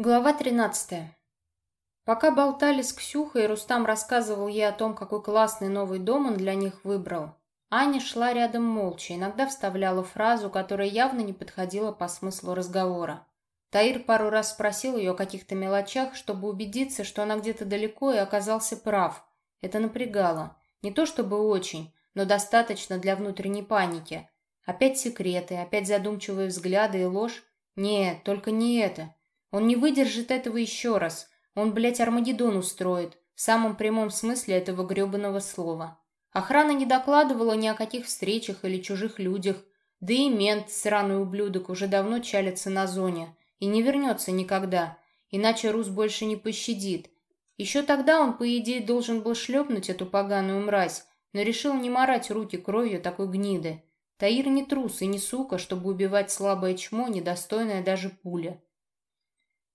Глава 13. Пока болтали с Ксюхой, Рустам рассказывал ей о том, какой классный новый дом он для них выбрал, Аня шла рядом молча, иногда вставляла фразу, которая явно не подходила по смыслу разговора. Таир пару раз спросил ее о каких-то мелочах, чтобы убедиться, что она где-то далеко и оказался прав. Это напрягало. Не то чтобы очень, но достаточно для внутренней паники. Опять секреты, опять задумчивые взгляды и ложь. Нет, только не это. Он не выдержит этого еще раз. Он, блядь, Армагеддон устроит. В самом прямом смысле этого гребаного слова. Охрана не докладывала ни о каких встречах или чужих людях. Да и мент, сраный ублюдок, уже давно чалится на зоне. И не вернется никогда. Иначе Рус больше не пощадит. Еще тогда он, по идее, должен был шлепнуть эту поганую мразь, но решил не морать руки кровью такой гниды. Таир не трус и не сука, чтобы убивать слабое чмо, недостойное даже пуля.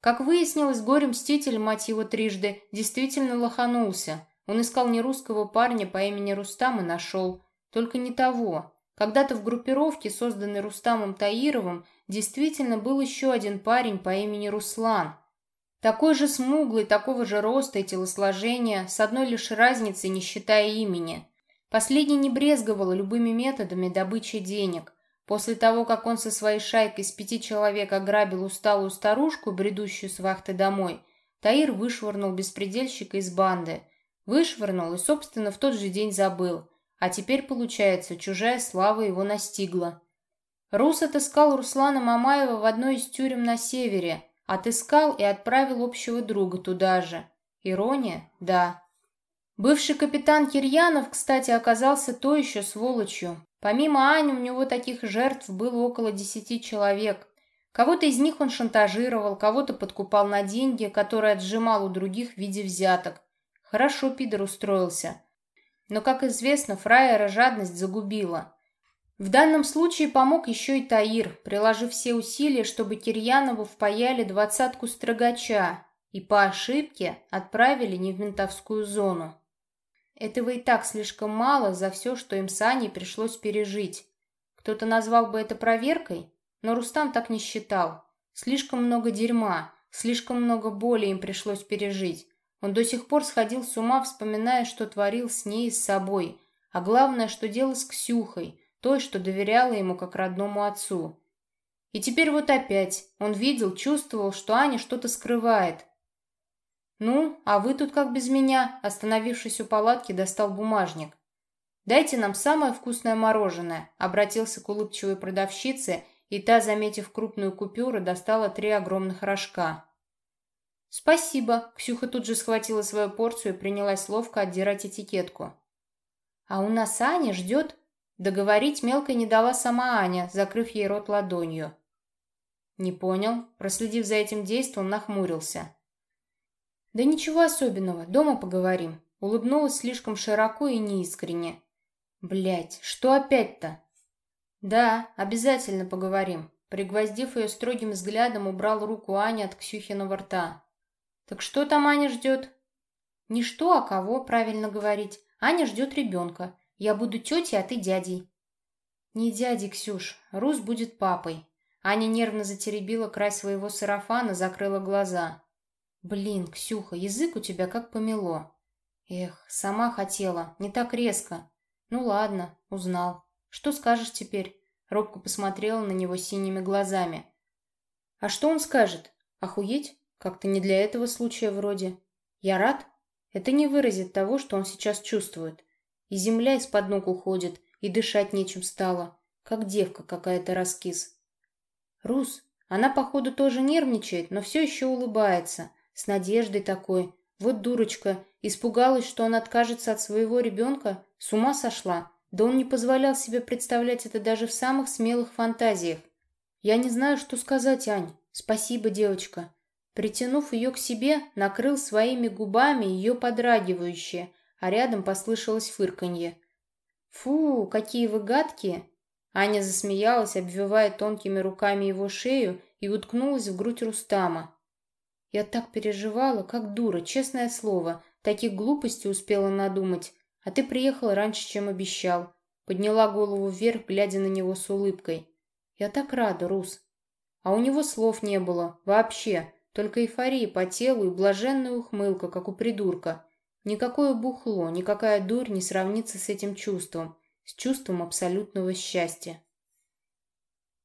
Как выяснилось, горе-мститель, мать его трижды, действительно лоханулся. Он искал не русского парня по имени Рустам и нашел. Только не того. Когда-то в группировке, созданной Рустамом Таировым, действительно был еще один парень по имени Руслан. Такой же смуглый, такого же роста и телосложения, с одной лишь разницей, не считая имени. Последний не брезговал любыми методами добычи денег. После того, как он со своей шайкой из пяти человек ограбил усталую старушку, бредущую с вахты домой, Таир вышвырнул беспредельщика из банды. Вышвырнул и, собственно, в тот же день забыл. А теперь, получается, чужая слава его настигла. Рус отыскал Руслана Мамаева в одной из тюрем на севере. Отыскал и отправил общего друга туда же. Ирония? Да. Бывший капитан Кирьянов, кстати, оказался то еще сволочью. Помимо Ани у него таких жертв было около десяти человек. Кого-то из них он шантажировал, кого-то подкупал на деньги, которые отжимал у других в виде взяток. Хорошо пидор устроился. Но, как известно, фраера жадность загубила. В данном случае помог еще и Таир, приложив все усилия, чтобы Кирьянову впаяли двадцатку строгача и по ошибке отправили не в ментовскую зону. Этого и так слишком мало за все, что им с Аней пришлось пережить. Кто-то назвал бы это проверкой, но Рустам так не считал. Слишком много дерьма, слишком много боли им пришлось пережить. Он до сих пор сходил с ума, вспоминая, что творил с ней и с собой, а главное, что делал с Ксюхой, той, что доверяла ему как родному отцу. И теперь вот опять он видел, чувствовал, что Аня что-то скрывает, «Ну, а вы тут как без меня?» Остановившись у палатки, достал бумажник. «Дайте нам самое вкусное мороженое», обратился к улыбчивой продавщице, и та, заметив крупную купюру, достала три огромных рожка. «Спасибо», — Ксюха тут же схватила свою порцию и принялась ловко отдирать этикетку. «А у нас Аня ждет...» Договорить мелко не дала сама Аня, закрыв ей рот ладонью. «Не понял», проследив за этим действом, нахмурился. «Да ничего особенного, дома поговорим». Улыбнулась слишком широко и неискренне. Блять, что опять-то?» «Да, обязательно поговорим». Пригвоздив ее строгим взглядом, убрал руку Ани от Ксюхиного рта. «Так что там Аня ждет?» «Не что, а кого, правильно говорить. Аня ждет ребенка. Я буду тетей, а ты дядей». «Не дядей, Ксюш. Рус будет папой». Аня нервно затеребила край своего сарафана, закрыла глаза. Блин, Ксюха, язык у тебя как помело. Эх, сама хотела, не так резко. Ну ладно, узнал. Что скажешь теперь? Робко посмотрела на него синими глазами. А что он скажет? Охуеть? Как-то не для этого случая вроде. Я рад? Это не выразит того, что он сейчас чувствует. И земля из-под ног уходит, и дышать нечем стало. Как девка какая-то раскис. Рус, она, походу, тоже нервничает, но все еще улыбается с надеждой такой. Вот дурочка, испугалась, что он откажется от своего ребенка, с ума сошла. Да он не позволял себе представлять это даже в самых смелых фантазиях. Я не знаю, что сказать, Ань. Спасибо, девочка. Притянув ее к себе, накрыл своими губами ее подрагивающие, а рядом послышалось фырканье. «Фу, какие вы гадкие!» Аня засмеялась, обвивая тонкими руками его шею и уткнулась в грудь Рустама. Я так переживала, как дура, честное слово. Таких глупостей успела надумать. А ты приехал раньше, чем обещал. Подняла голову вверх, глядя на него с улыбкой. Я так рада, Рус. А у него слов не было. Вообще. Только эйфория по телу и блаженная ухмылка, как у придурка. Никакое бухло, никакая дурь не сравнится с этим чувством, с чувством абсолютного счастья.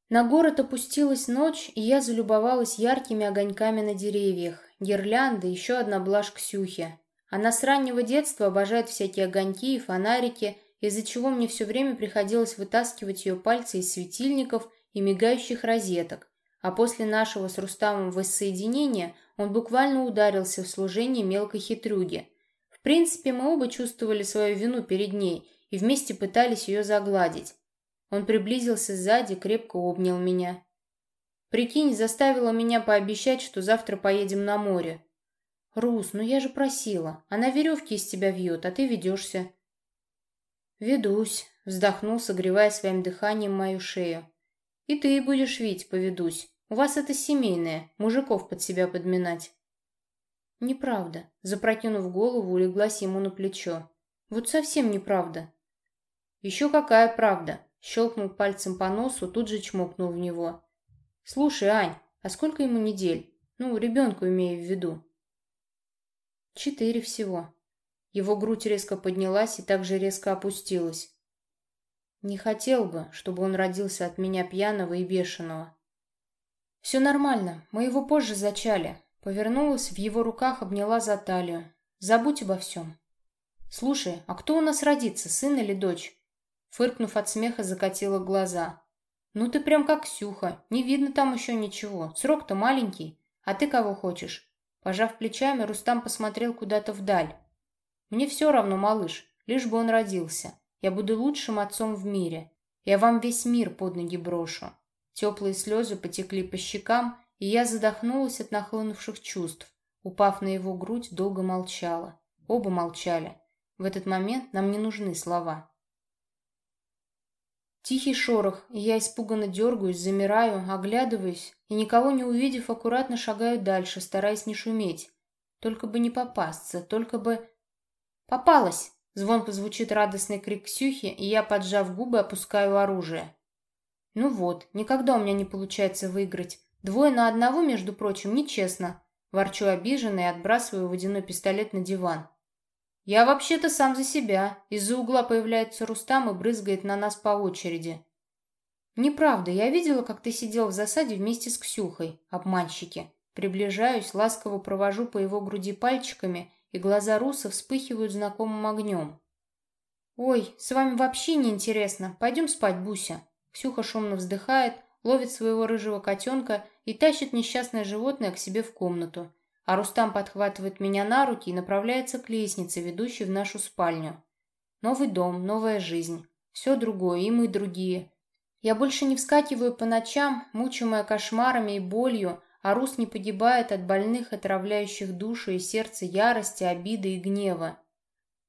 На город опустилась ночь, и я залюбовалась яркими огоньками на деревьях. Гирлянды, еще одна блажь Ксюхи. Она с раннего детства обожает всякие огоньки и фонарики, из-за чего мне все время приходилось вытаскивать ее пальцы из светильников и мигающих розеток, а после нашего с Рустамом воссоединения он буквально ударился в служение мелкой хитрюги. В принципе, мы оба чувствовали свою вину перед ней и вместе пытались ее загладить. Он приблизился сзади, крепко обнял меня. «Прикинь, заставила меня пообещать, что завтра поедем на море». «Рус, ну я же просила. Она веревки из тебя вьет, а ты ведешься». «Ведусь», — вздохнул, согревая своим дыханием мою шею. «И ты будешь вить, поведусь. У вас это семейное, мужиков под себя подминать». «Неправда», — запрокинув голову, улеглась ему на плечо. «Вот совсем неправда». «Еще какая правда?» Щелкнул пальцем по носу, тут же чмокнул в него. «Слушай, Ань, а сколько ему недель? Ну, ребенку имею в виду». «Четыре всего». Его грудь резко поднялась и также резко опустилась. Не хотел бы, чтобы он родился от меня пьяного и бешеного. «Все нормально, мы его позже зачали». Повернулась, в его руках обняла за талию. «Забудь обо всем». «Слушай, а кто у нас родится, сын или дочь?» Фыркнув от смеха, закатила глаза. «Ну ты прям как Ксюха, не видно там еще ничего, срок-то маленький. А ты кого хочешь?» Пожав плечами, Рустам посмотрел куда-то вдаль. «Мне все равно, малыш, лишь бы он родился. Я буду лучшим отцом в мире. Я вам весь мир под ноги брошу». Теплые слезы потекли по щекам, и я задохнулась от нахлынувших чувств. Упав на его грудь, долго молчала. Оба молчали. В этот момент нам не нужны слова. Тихий шорох, и я испуганно дергаюсь, замираю, оглядываюсь, и никого не увидев, аккуратно шагаю дальше, стараясь не шуметь. Только бы не попасться, только бы... «Попалась!» — звонко звучит радостный крик Ксюхи, и я, поджав губы, опускаю оружие. «Ну вот, никогда у меня не получается выиграть. Двое на одного, между прочим, нечестно». Ворчу обиженно и отбрасываю водяной пистолет на диван. «Я вообще-то сам за себя». Из-за угла появляется Рустам и брызгает на нас по очереди. «Неправда, я видела, как ты сидел в засаде вместе с Ксюхой, обманщики». Приближаюсь, ласково провожу по его груди пальчиками, и глаза Руса вспыхивают знакомым огнем. «Ой, с вами вообще не интересно. Пойдем спать, Буся». Ксюха шумно вздыхает, ловит своего рыжего котенка и тащит несчастное животное к себе в комнату а Рустам подхватывает меня на руки и направляется к лестнице, ведущей в нашу спальню. Новый дом, новая жизнь. Все другое, и мы другие. Я больше не вскакиваю по ночам, мучимая кошмарами и болью, а Рус не погибает от больных, отравляющих душу и сердце ярости, обиды и гнева.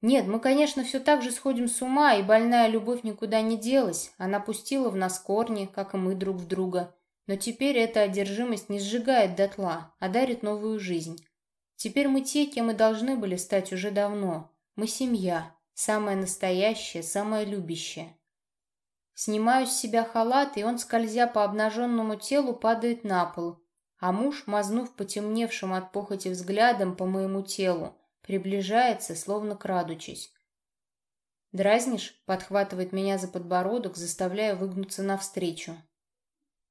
Нет, мы, конечно, все так же сходим с ума, и больная любовь никуда не делась. Она пустила в нас корни, как и мы друг в друга. Но теперь эта одержимость не сжигает дотла, а дарит новую жизнь. Теперь мы те, кем мы должны были стать уже давно. Мы семья, самая настоящая, самая любящая. Снимаю с себя халат, и он, скользя по обнаженному телу, падает на пол. А муж, мазнув потемневшим от похоти взглядом по моему телу, приближается, словно крадучись. «Дразнишь?» — подхватывает меня за подбородок, заставляя выгнуться навстречу.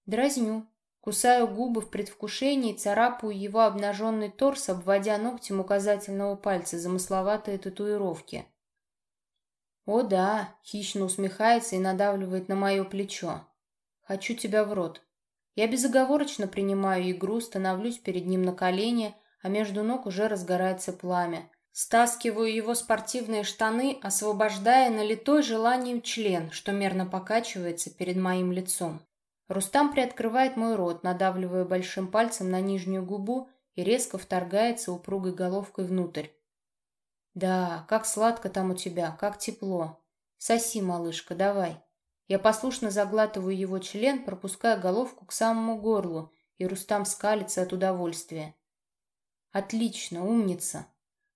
Дразню. Кусаю губы в предвкушении, царапаю его обнаженный торс, обводя ногтем указательного пальца замысловатые татуировки. «О да!» — хищно усмехается и надавливает на мое плечо. «Хочу тебя в рот». Я безоговорочно принимаю игру, становлюсь перед ним на колени, а между ног уже разгорается пламя. Стаскиваю его спортивные штаны, освобождая налитой желанием член, что мерно покачивается перед моим лицом. Рустам приоткрывает мой рот, надавливая большим пальцем на нижнюю губу и резко вторгается упругой головкой внутрь. «Да, как сладко там у тебя, как тепло. Соси, малышка, давай». Я послушно заглатываю его член, пропуская головку к самому горлу, и Рустам скалится от удовольствия. «Отлично, умница!»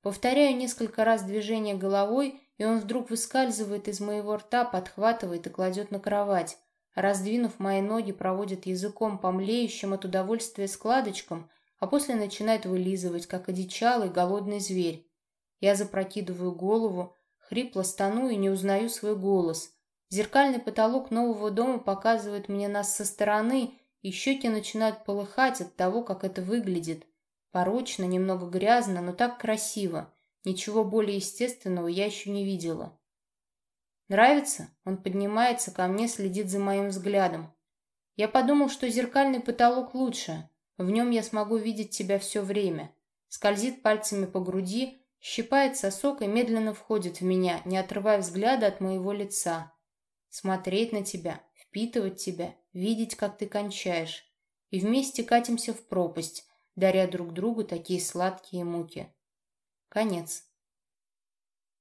Повторяю несколько раз движение головой, и он вдруг выскальзывает из моего рта, подхватывает и кладет на кровать, Раздвинув мои ноги, проводит языком по млеющим от удовольствия складочкам, а после начинает вылизывать, как одичалый голодный зверь. Я запрокидываю голову, хрипло стану и не узнаю свой голос. Зеркальный потолок нового дома показывает мне нас со стороны, и щеки начинают полыхать от того, как это выглядит. Порочно, немного грязно, но так красиво. Ничего более естественного я еще не видела. «Нравится?» Он поднимается ко мне, следит за моим взглядом. Я подумал, что зеркальный потолок лучше. В нем я смогу видеть тебя все время. Скользит пальцами по груди, щипает сосок и медленно входит в меня, не отрывая взгляда от моего лица. Смотреть на тебя, впитывать тебя, видеть, как ты кончаешь. И вместе катимся в пропасть, даря друг другу такие сладкие муки. Конец.